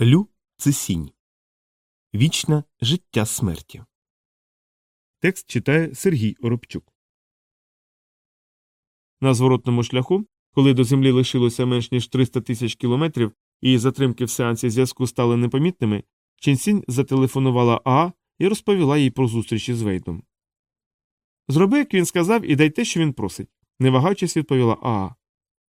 Лю це сінь. Вічне життя смерті. Текст читає Сергій Оробчук. На зворотному шляху, коли до землі лишилося менш ніж 300 тисяч кілометрів і затримки в сеансі зв'язку стали непомітними, Ченсінь зателефонувала Аа і розповіла їй про зустріч із Вейдом. Зроби, як він сказав, і дай те, що він просить, не вагаючись, відповіла Аа.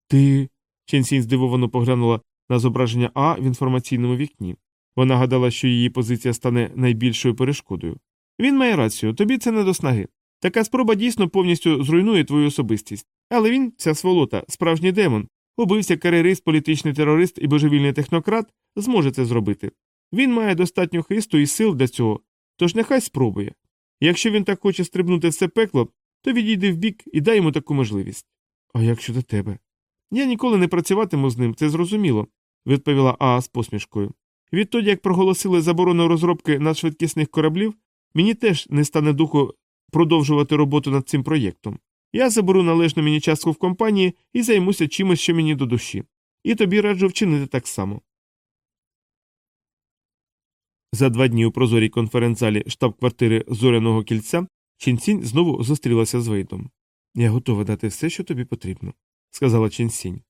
Ти. Ченсінь здивовано поглянула на зображення А в інформаційному вікні. Вона гадала, що її позиція стане найбільшою перешкодою. Він має рацію, тобі це не до снаги. Така спроба дійсно повністю зруйнує твою особистість. Але він, ця сволота, справжній демон, убився кар'єрист, політичний терорист і божевільний технократ, зможе це зробити. Він має достатньо хисту і сил для цього, тож нехай спробує. Якщо він так хоче стрибнути все пекло, то відійди вбік і дай йому таку можливість. А як щодо тебе? Я ніколи не працюватиму з ним, це зрозуміло, відповіла Аа з посмішкою. Відтоді, як проголосили заборону розробки надшвидкісних кораблів, мені теж не стане духу продовжувати роботу над цим проєктом. Я заберу належну мені частку в компанії і займуся чимось, що мені до душі. І тобі раджу вчинити так само. За два дні у прозорій конференц-залі штаб-квартири зоряного кільця Чінсінь знову зустрілася з Вейдом. Я готова дати все, що тобі потрібно, сказала Чінсінь.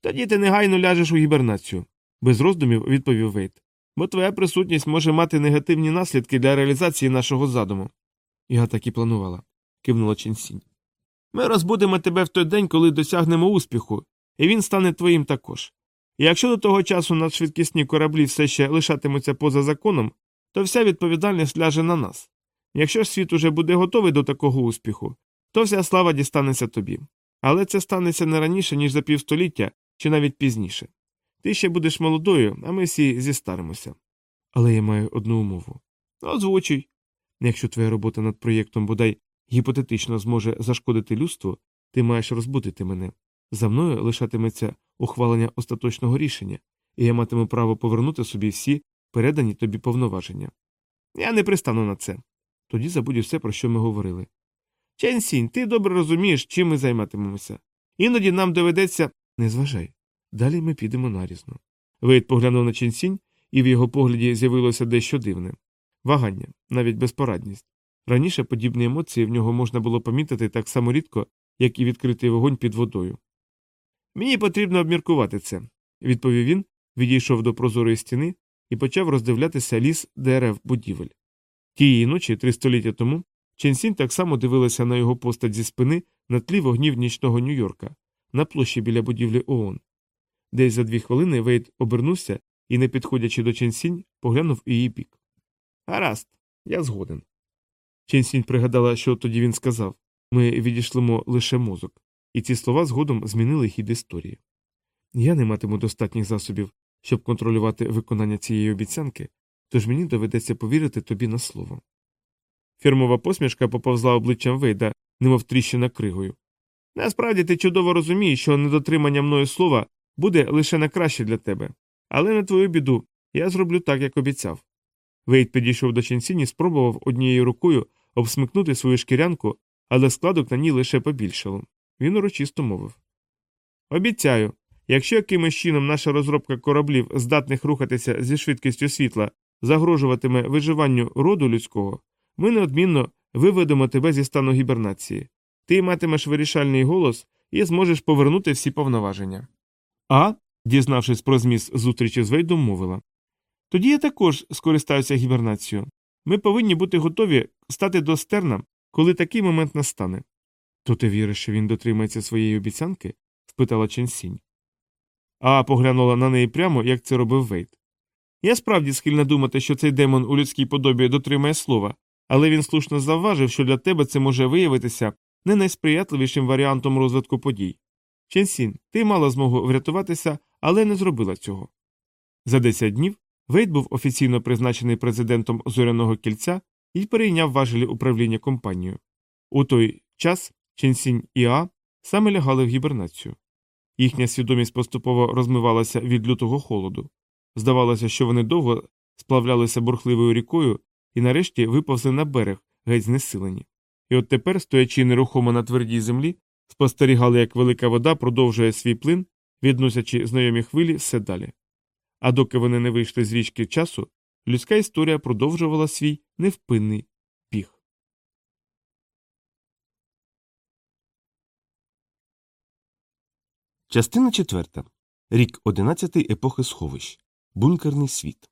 Тоді ти негайно ляжеш у гібернацію, без роздумів відповів Вейд. Бо твоя присутність може мати негативні наслідки для реалізації нашого задуму. Я так і планувала, кивнула Чінсінь. Ми розбудемо тебе в той день, коли досягнемо успіху, і він стане твоїм також. І якщо до того часу надшвидкісні кораблі все ще лишатимуться поза законом, то вся відповідальність ляже на нас. Якщо ж світ уже буде готовий до такого успіху, то вся слава дістанеться тобі. Але це станеться не раніше, ніж за півстоліття чи навіть пізніше. Ти ще будеш молодою, а ми всі зістаримося. Але я маю одну умову. Озвучуй. Якщо твоя робота над проєктом бодай гіпотетично зможе зашкодити людству, ти маєш розбудити мене. За мною лишатиметься ухвалення остаточного рішення, і я матиму право повернути собі всі передані тобі повноваження. Я не пристану на це. Тоді забудь усе, про що ми говорили. Ченсінь, ти добре розумієш, чим ми займатимемося. Іноді нам доведеться. Не зважай. Далі ми підемо нарізно. Вейт поглянув на Ченсінь, і в його погляді з'явилося дещо дивне вагання, навіть безпорадність. Раніше подібні емоції в нього можна було помітити так само рідко, як і відкритий вогонь під водою. Мені потрібно обміркувати це, відповів він, відійшов до прозорої стіни і почав роздивлятися ліс дерев будівель. Тієї ночі, три століття тому, Ченсінь так само дивилася на його постать зі спини на тлі вогнів нічного Нью-Йорка, на площі біля будівлі ООН. Десь за дві хвилини Вейд обернувся і, не підходячи до Ченсінь, поглянув у її бік. Гаразд, я згоден. Ченсінь пригадала, що тоді він сказав ми відійшлимо лише мозок, і ці слова згодом змінили хід історії. Я не матиму достатніх засобів, щоб контролювати виконання цієї обіцянки, тож мені доведеться повірити тобі на слово. Фірмова посмішка поповзла обличчям Вейда, немов тріщина кригою. Насправді ти чудово розумієш, що недотримання мною слова буде лише на краще для тебе, але на твою біду я зроблю так, як обіцяв. Вейд підійшов до Ченсіні спробував однією рукою обсмикнути свою шкірянку, але складок на ній лише побільшало. Він урочисто мовив Обіцяю, якщо якимось чином наша розробка кораблів, здатних рухатися зі швидкістю світла, загрожуватиме виживанню роду людського, ми неодмінно виведемо тебе зі стану гібернації. Ти матимеш вирішальний голос і зможеш повернути всі повноваження. А, дізнавшись про зміст зустрічі з Вейдом, мовила Тоді я також скористаюся гібернацією. Ми повинні бути готові стати до стерна, коли такий момент настане. То ти віриш, що він дотримається своєї обіцянки? спитала Ченсінь. А поглянула на неї прямо, як це робив Вейт. Я справді схильна думати, що цей демон у людській подобі дотримає слова, але він слушно завважив, що для тебе це може виявитися не найсприятливішим варіантом розвитку подій. Ченсін, ти мала змогу врятуватися, але не зробила цього. За 10 днів Вейт був офіційно призначений президентом зоряного кільця і перейняв важелі управління компанією. У той час Ченсінь і А саме лягали в гібернацію. Їхня свідомість поступово розмивалася від лютого холоду. Здавалося, що вони довго сплавлялися бурхливою рікою і нарешті виповзли на берег, геть знесилені. І от тепер, стоячи нерухомо на твердій землі, спостерігали, як велика вода продовжує свій плин, відносячи знайомі хвилі все далі. А доки вони не вийшли з річки часу, людська історія продовжувала свій невпинний біг. Частина четверта. Рік 11 епохи сховищ. Бункерний світ.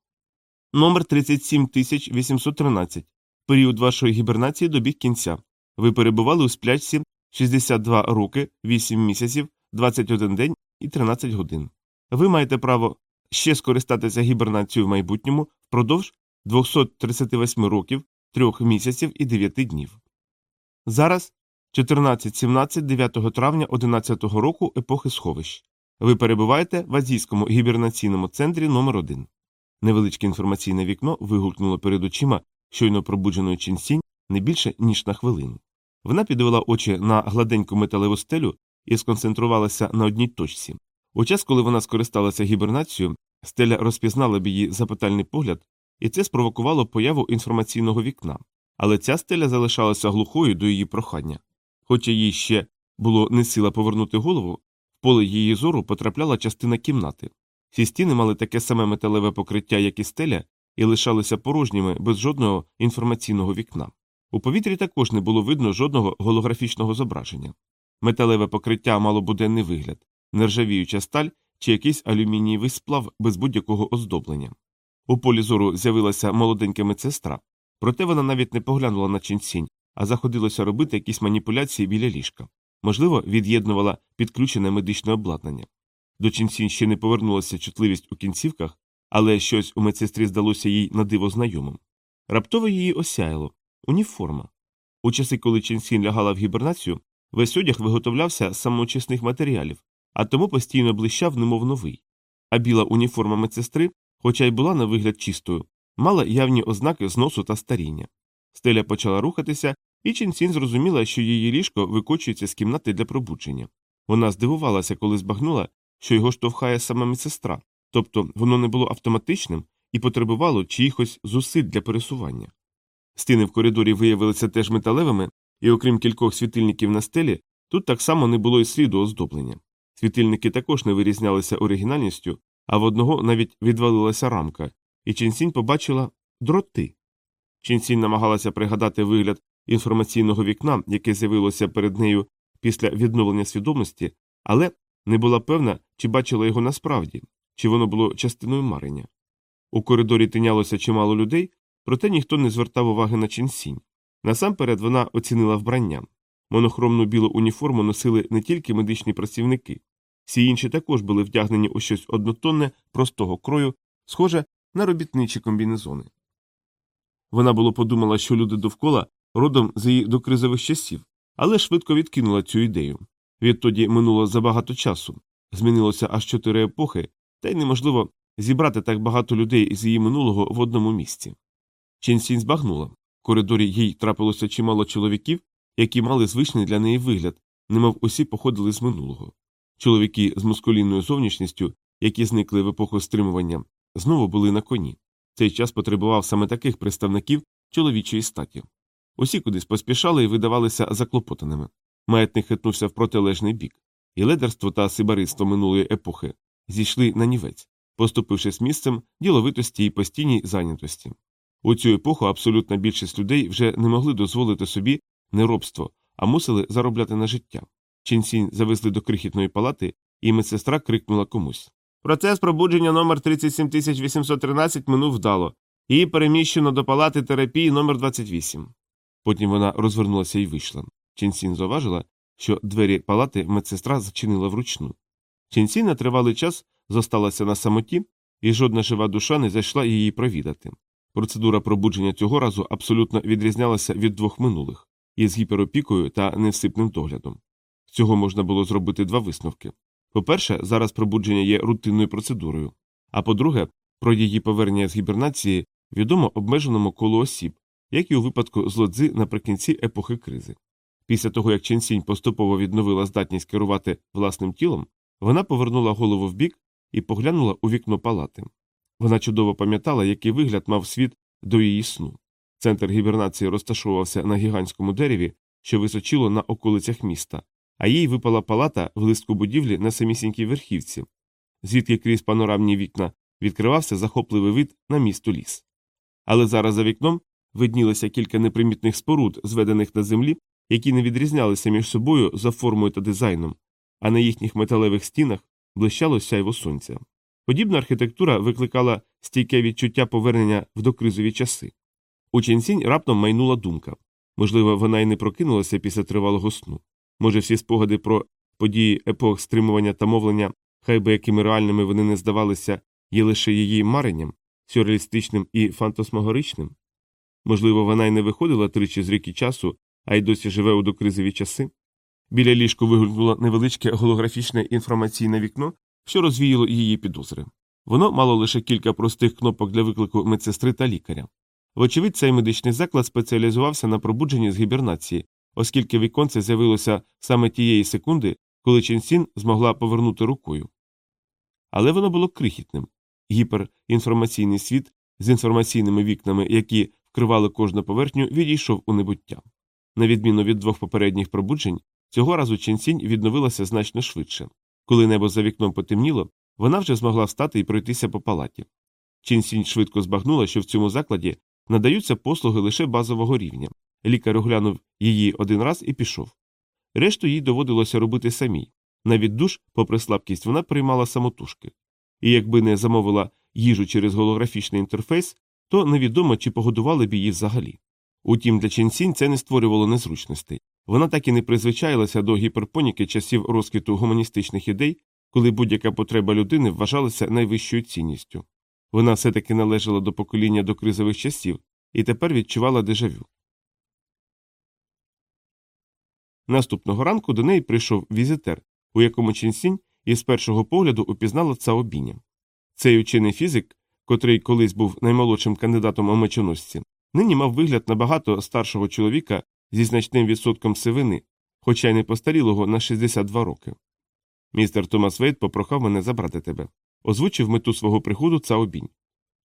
Номер 37813. Період вашої гібернації добіг кінця. Ви перебували у сплячці 62 роки, 8 місяців, 21 день і 13 годин. Ви маєте право ще скористатися гібернацією в майбутньому впродовж 238 років, 3 місяців і 9 днів. Зараз 14-17 9 травня 11 року епохи сховищ. Ви перебуваєте в азійському гібернаційному центрі номер 1 Невеличке інформаційне вікно вигукнуло перед очима щойно пробудженої Чінсінь не більше, ніж на хвилину. Вона підвела очі на гладеньку металеву стелю і сконцентрувалася на одній точці. У час, коли вона скористалася гібернацією, стеля розпізнала б її запитальний погляд, і це спровокувало появу інформаційного вікна. Але ця стеля залишалася глухою до її прохання. Хоча їй ще було не сила повернути голову, в поле її зору потрапляла частина кімнати. Ці стіни мали таке саме металеве покриття, як і стеля, і лишалися порожніми без жодного інформаційного вікна. У повітрі також не було видно жодного голографічного зображення. Металеве покриття мало буденний вигляд, нержавіюча сталь чи якийсь алюмінієвий сплав без будь-якого оздоблення. У полі зору з'явилася молоденька медсестра, проте вона навіть не поглянула на ченсінь, а заходилося робити якісь маніпуляції біля ліжка. Можливо, від'єднувала підключене медичне обладнання. До ченсінь ще не повернулася чутливість у кінцівках, але щось у медсестрі здалося їй на диво знайомим. Раптово її осяяло уніформа. У часи, коли Ченсін лягала в гібернацію, весь одяг виготовлявся з самоочисних матеріалів, а тому постійно блищав, немов новий. А біла уніформа медсестри, хоча й була на вигляд чистою, мала явні ознаки зносу та старіння. Стеля почала рухатися, і Ченсін зрозуміла, що її ліжко викочується з кімнати для пробудження. Вона здивувалася, коли збагнула, що його штовхає сама медсестра, тобто воно не було автоматичним і потребувало чиїхось зусиль для пересування. Стіни в коридорі виявилися теж металевими, і окрім кількох світильників на стелі, тут так само не було й сліду оздоблення. Світильники також не вирізнялися оригінальністю, а в одного навіть відвалилася рамка, і Ченсінь побачила дроти. Ченсінь намагалася пригадати вигляд інформаційного вікна, яке з'явилося перед нею після відновлення свідомості, але не була певна, чи бачила його насправді, чи воно було частиною марення. У коридорі тинялося чимало людей, проте ніхто не звертав уваги на ченсінь. Насамперед вона оцінила вбрання. Монохромну білу уніформу носили не тільки медичні працівники, всі інші також були вдягнені у щось однотонне, простого крою, схоже на робітничі комбінезони. Вона було подумала, що люди довкола родом з її докризових часів, але швидко відкинула цю ідею. Відтоді минуло забагато часу, змінилося аж чотири епохи, та й неможливо зібрати так багато людей з її минулого в одному місці. Ченсінь збагнула. В коридорі їй трапилося чимало чоловіків, які мали звичний для неї вигляд, немов усі походили з минулого. Чоловіки з мускулінною зовнішністю, які зникли в епоху стримування, знову були на коні. Цей час потребував саме таких представників чоловічої статі. Усі кудись поспішали і видавалися заклопотаними. Маятник хитнувся в протилежний бік, і ледерство та сибариство минулої епохи зійшли на нівець, поступившись місцем діловитості і постійній зайнятості. У цю епоху абсолютна більшість людей вже не могли дозволити собі не робство, а мусили заробляти на життя. Ченсінь завезли до крихітної палати, і медсестра крикнула комусь. Процес пробудження номер 37813 минув вдало. Її переміщено до палати терапії номер 28 Потім вона розвернулася і вийшла. Ченсін зауважила, що двері палати медсестра зачинила вручну. Ченсін на тривалий час зосталася на самоті, і жодна жива душа не зайшла її провідати. Процедура пробудження цього разу абсолютно відрізнялася від двох минулих із гіперопікою та невсипним доглядом. З цього можна було зробити два висновки. По-перше, зараз пробудження є рутинною процедурою, а по-друге, про її повернення з гібернації відомо обмеженому колу осіб, як і у випадку з лодзи наприкінці епохи кризи. Після того, як Ченсінь поступово відновила здатність керувати власним тілом, вона повернула голову вбік і поглянула у вікно палати. Вона чудово пам'ятала, який вигляд мав світ до її сну. Центр гібернації розташовувався на гігантському дереві, що височило на околицях міста, а їй випала палата в листку будівлі на самісінькій верхівці, звідки крізь панорамні вікна відкривався захопливий вид на місто ліс. Але зараз за вікном виднілося кілька непримітних споруд, зведених на землі, які не відрізнялися між собою за формою та дизайном, а на їхніх металевих стінах блищало сяйво сонця. Подібна архітектура викликала стійке відчуття повернення в докризові часи. У Ченсінь раптом майнула думка можливо, вона й не прокинулася після тривалого сну. Може, всі спогади про події епох стримування та мовлення, хай би якими реальними вони не здавалися, є лише її маренням, сюрреалістичним і фантасмагоричним? Можливо, вона й не виходила тричі з ріки часу, а й досі живе у докризові часи? Біля ліжку вигулькнуло невеличке голографічне інформаційне вікно, що розвіяло її підозри. Воно мало лише кілька простих кнопок для виклику медсестри та лікаря. Вочевидь, цей медичний заклад спеціалізувався на пробудженні з гібернації, оскільки віконце з'явилося саме тієї секунди, коли Ченсін змогла повернути рукою. Але воно було крихітним гіперінформаційний світ з інформаційними вікнами, які вкривали кожну поверхню, відійшов у небуття. На відміну від двох попередніх пробуджень, цього разу Ченсінь відновилася значно швидше. Коли небо за вікном потемніло, вона вже змогла встати і пройтися по палаті. Ченсінь швидко збагнула, що в цьому закладі надаються послуги лише базового рівня. Лікар оглянув її один раз і пішов. Решту їй доводилося робити самій. Навіть душ, попри слабкість, вона приймала самотужки. І якби не замовила їжу через голографічний інтерфейс, то невідомо, чи погодували б її взагалі. Утім, для Ченсінь це не створювало незручностей. Вона так і не призвичаїлася до гіперпоніки часів розквіту гуманістичних ідей, коли будь-яка потреба людини вважалася найвищою цінністю. Вона все таки належала до покоління до кризових часів і тепер відчувала дежавю. Наступного ранку до неї прийшов візитер, у якому Ченсінь із першого погляду упізнала Цаобіня. Цей учений фізик, котрий колись був наймолодшим кандидатом у мечоносці, нині мав вигляд набагато старшого чоловіка зі значним відсотком сивини, хоча й не постарілого на 62 роки. Містер Томас Вейт попрохав мене забрати тебе. Озвучив мету свого приходу Цаобінь.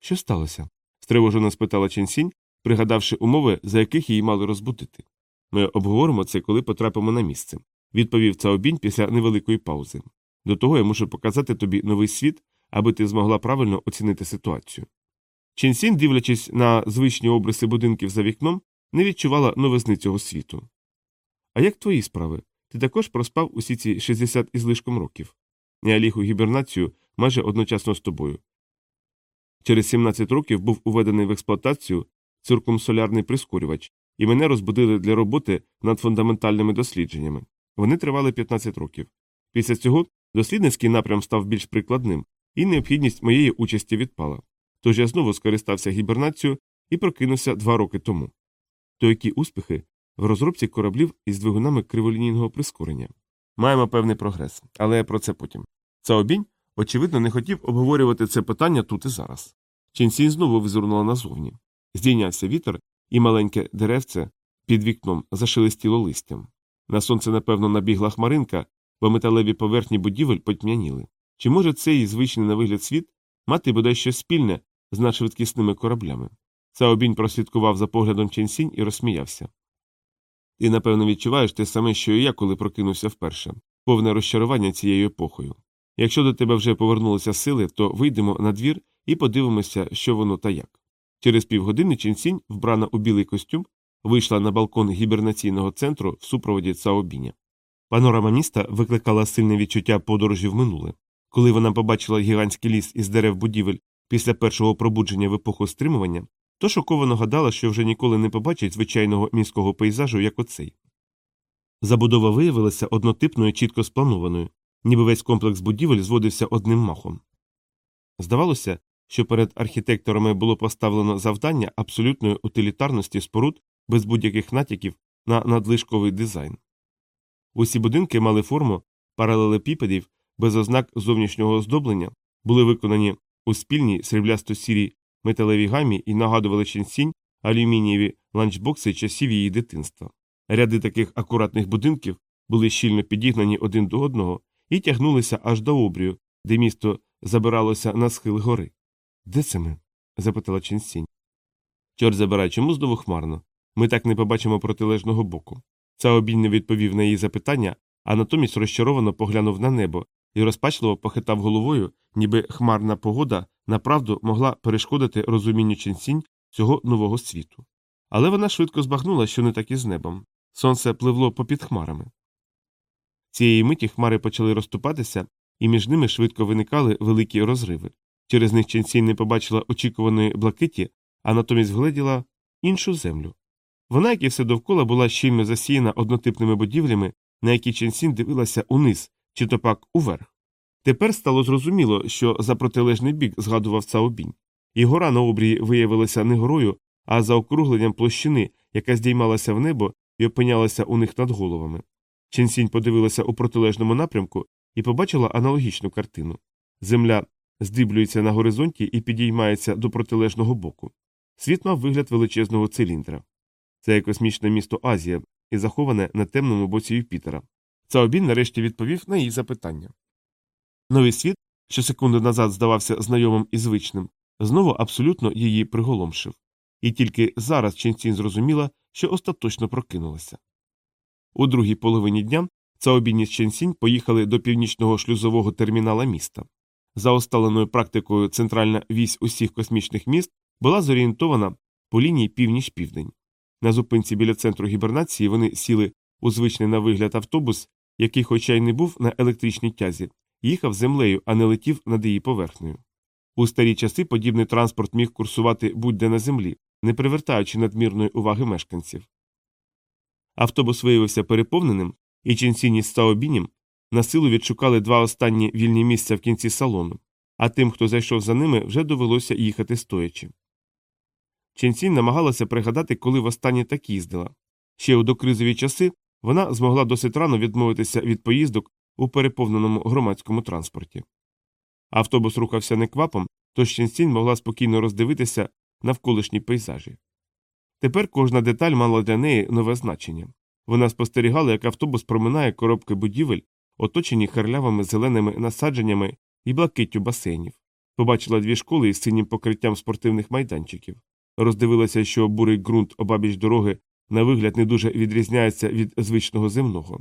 Що сталося? стривожено спитала Ченсінь, пригадавши умови, за яких її мали розбудити. Ми обговоримо це, коли потрапимо на місце, відповів Цаобінь після невеликої паузи. До того я мушу показати тобі новий світ, аби ти змогла правильно оцінити ситуацію. Ченсінь, дивлячись на звичні обриси будинків за вікном, не відчувала новизни цього світу. А як твої справи? Ти також проспав усі ці 60 із лишком років. Я ліг у гібернацію майже одночасно з тобою. Через 17 років був уведений в експлуатацію циркумсолярний прискорювач, і мене розбудили для роботи над фундаментальними дослідженнями. Вони тривали 15 років. Після цього дослідницький напрям став більш прикладним, і необхідність моєї участі відпала. Тож я знову скористався гібернацією і прокинувся два роки тому. То які успіхи в розробці кораблів із двигунами криволінійного прискорення. Маємо певний прогрес, але про це потім. Цаобінь, очевидно, не хотів обговорювати це питання тут і зараз. Ченсінь знову визирнула назовні. Здійнявся вітер, і маленьке деревце під вікном зашелестіло листям. На сонце, напевно, набігла хмаринка, бо металеві поверхні будівель потьмяніли. Чи може цей звичний на вигляд світ мати бодай щось спільне з надшвидкісними кораблями? Цаобінь прослідкував за поглядом Ченсінь і розсміявся. Ти, напевно, відчуваєш те саме, що і я, коли прокинувся вперше, повне розчарування цією епохою. Якщо до тебе вже повернулися сили, то вийдемо на двір і подивимося, що воно та як. Через півгодини Ченсінь, вбрана у білий костюм, вийшла на балкон гібернаційного центру в супроводі Цаобіня. Панорама міста викликала сильне відчуття подорожі в минуле. Коли вона побачила гігантський ліс із дерев будівель після першого пробудження в епоху стримування, то шоковано гадала, що вже ніколи не побачить звичайного міського пейзажу, як оцей. Забудова виявилася однотипною чітко спланованою, ніби весь комплекс будівель зводився одним махом. Здавалося, що перед архітекторами було поставлено завдання абсолютної утилітарності споруд без будь-яких натяків на надлишковий дизайн. Усі будинки мали форму паралелепіпедів без ознак зовнішнього оздоблення, були виконані у спільній сріблясто сірій металевій гамі і нагадували ченсінь алюмінієві ланчбокси часів її дитинства. Ряди таких акуратних будинків були щільно підігнані один до одного і тягнулися аж до обрію, де місто забиралося на схил гори. Де це ми? запитала Ченсінь. Чорт забирай, чому знову хмарно? Ми так не побачимо протилежного боку. Цаобінь не відповів на її запитання, а натомість розчаровано поглянув на небо, і розпачливо похитав головою, ніби хмарна погода направду могла перешкодити розумінню Ченсінь цього нового світу. Але вона швидко збагнула, що не так і з небом. Сонце пливло попід хмарами. Цієї миті хмари почали розступатися, і між ними швидко виникали великі розриви. Через них Ченсінь не побачила очікуваної блакиті, а натомість вгледіла іншу землю. Вона, як і все довкола, була щільно засіяна однотипними будівлями, на які Ченсін дивилася униз, чи то пак уверх. Тепер стало зрозуміло, що за протилежний бік згадував Цаобінь. І гора на обрії виявилася не горою, а заокругленням площини, яка здіймалася в небо і опинялася у них над головами. Ченсінь подивилася у протилежному напрямку і побачила аналогічну картину. Земля здиблюється на горизонті і підіймається до протилежного боку. Світ мав вигляд величезного циліндра. Це є космічне місто Азія і заховане на темному боці Юпітера. Цаобін нарешті відповів на її запитання. Новий світ, що секунду назад здавався знайомим і звичним, знову абсолютно її приголомшив. І тільки зараз Ченцін зрозуміла, що остаточно прокинулася. У другій половині дня Цаобін із Ченсінь поїхали до північного шлюзового термінала міста. За осталеною практикою центральна вісь усіх космічних міст була зорієнтована по лінії північ-південь. На зупинці біля центру гібернації вони сіли у звичний на вигляд автобус, який, хоча й не був на електричній тязі, їхав землею, а не летів над її поверхнею. У старі часи подібний транспорт міг курсувати будь-де на землі, не привертаючи надмірної уваги мешканців. Автобус виявився переповненим, і Ченсіні з Саобінім на силу відшукали два останні вільні місця в кінці салону, а тим, хто зайшов за ними, вже довелося їхати стоячи. Ченсінь намагалася пригадати, коли востаннє так їздила. Ще у докризові часи вона змогла досить рано відмовитися від поїздок у переповненому громадському транспорті. Автобус рухався неквапом, тож Ченсінь могла спокійно роздивитися навколишні пейзажі. Тепер кожна деталь мала для неї нове значення. Вона спостерігала, як автобус проминає коробки будівель, оточені харлявими зеленими насадженнями і блакиттю басейнів. Побачила дві школи із синім покриттям спортивних майданчиків. Роздивилася, що бурий ґрунт обабіч дороги на вигляд не дуже відрізняється від звичного земного.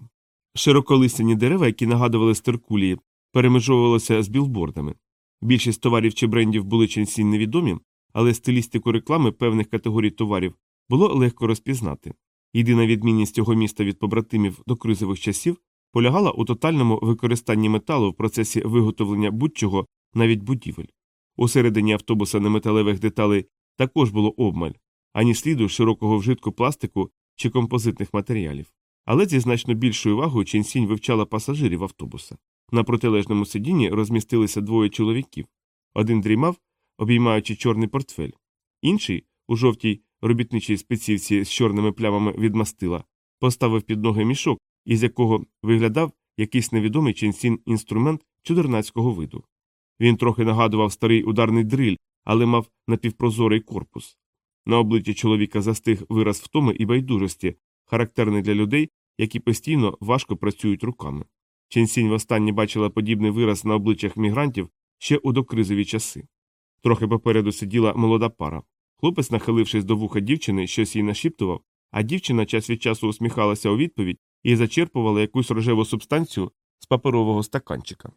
Широколистяні дерева, які нагадували стеркулії, перемежовувалися з білбордами. Більшість товарів чи брендів були ченсінь невідомі, але стилістику реклами певних категорій товарів було легко розпізнати. Єдина відмінність цього міста від побратимів до кризових часів полягала у тотальному використанні металу в процесі виготовлення будь-чого, навіть будівель. Усередині автобуса неметалевих деталей також було обмаль, ані сліду широкого вжитку пластику чи композитних матеріалів. Але зі значно більшою увагою Ченсінь вивчала пасажирів автобуса. На протилежному сидінні розмістилися двоє чоловіків. Один дрімав, обіймаючи чорний портфель, інший, у жовтій робітничій спецівці з чорними плямами від мастила, поставив під ноги мішок, із якого виглядав якийсь невідомий Ченсін інструмент чудернацького виду. Він трохи нагадував старий ударний дриль, але мав напівпрозорий корпус. На обличчі чоловіка застиг вираз втоми і байдужості, характерний для людей, які постійно важко працюють руками. Ченсінь востаннє бачила подібний вираз на обличчях мігрантів ще у докризові часи. Трохи попереду сиділа молода пара. Хлопець, нахилившись до вуха дівчини, щось їй нашіптував, а дівчина час від часу усміхалася у відповідь і зачерпувала якусь рожеву субстанцію з паперового стаканчика.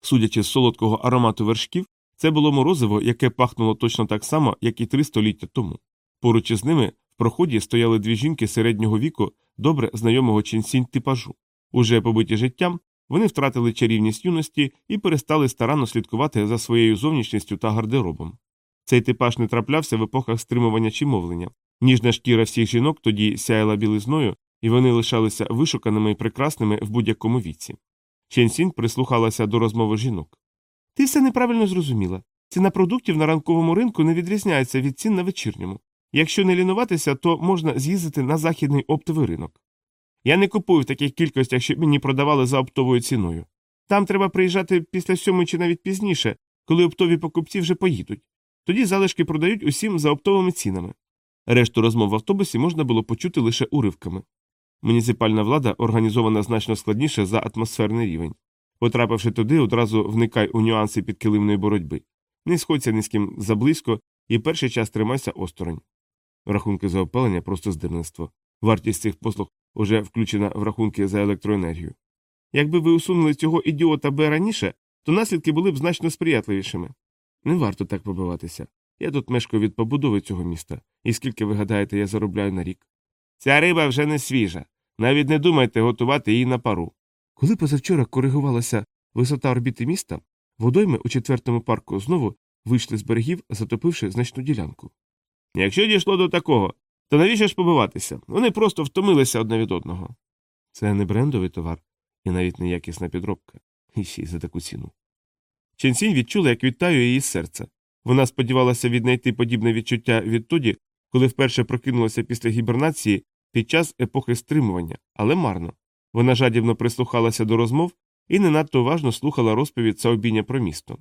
Судячи з солодкого аромату вершків, це було морозиво, яке пахнуло точно так само, як і три століття тому. Поруч із ними в проході стояли дві жінки середнього віку, добре знайомого ченсінь типажу. Уже побиті життям, вони втратили чарівність юності і перестали старанно слідкувати за своєю зовнішністю та гардеробом. Цей типаж не траплявся в епохах стримування чи мовлення. Ніжна шкіра всіх жінок тоді сяяла білизною, і вони лишалися вишуканими і прекрасними в будь-якому віці. Ченсін прислухалася до розмови жінок. Ти все неправильно зрозуміла. Ціна продуктів на ранковому ринку не відрізняється від цін на вечірньому. Якщо не лінуватися, то можна з'їздити на західний оптовий ринок. Я не купую в таких кількостях, щоб мені продавали за оптовою ціною. Там треба приїжджати після сьомої чи навіть пізніше, коли оптові покупці вже поїдуть. Тоді залишки продають усім за оптовими цінами. Решту розмов в автобусі можна було почути лише уривками. Муніципальна влада організована значно складніше за атмосферний рівень. Потрапивши туди, одразу вникай у нюанси підкилимної боротьби. Не сходься ні з ким заблизько і перший час тримайся осторонь. Рахунки за опалення просто здирництво. Вартість цих послуг уже включена в рахунки за електроенергію. Якби ви усунули цього ідіота Б раніше, то наслідки були б значно сприятливішими. Не варто так побиватися. Я тут мешкаю від побудови цього міста, і скільки ви гадаєте, я заробляю на рік. Ця риба вже не свіжа. Навіть не думайте готувати її на пару. Коли позавчора коригувалася висота орбіти міста, водойми у четвертому парку знову вийшли з берегів, затопивши значну ділянку. Якщо дійшло до такого, то навіщо ж побиватися? Вони просто втомилися одне від одного. Це не брендовий товар і навіть не якісна підробка. І ще й за таку ціну. Ченсінь відчула, як відтаю її серце. Вона сподівалася віднайти подібне відчуття відтоді, коли вперше прокинулася після гібернації під час епохи стримування, але марно. Вона жадібно прислухалася до розмов і не надто уважно слухала розповідь Саобіня про місто.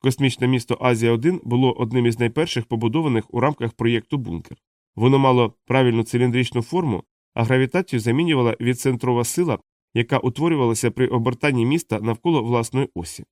Космічне місто Азія 1 було одним із найперших побудованих у рамках проєкту Бункер. Воно мало правильну циліндричну форму, а гравітацію замінювала відцентрова сила, яка утворювалася при обертанні міста навколо власної осі.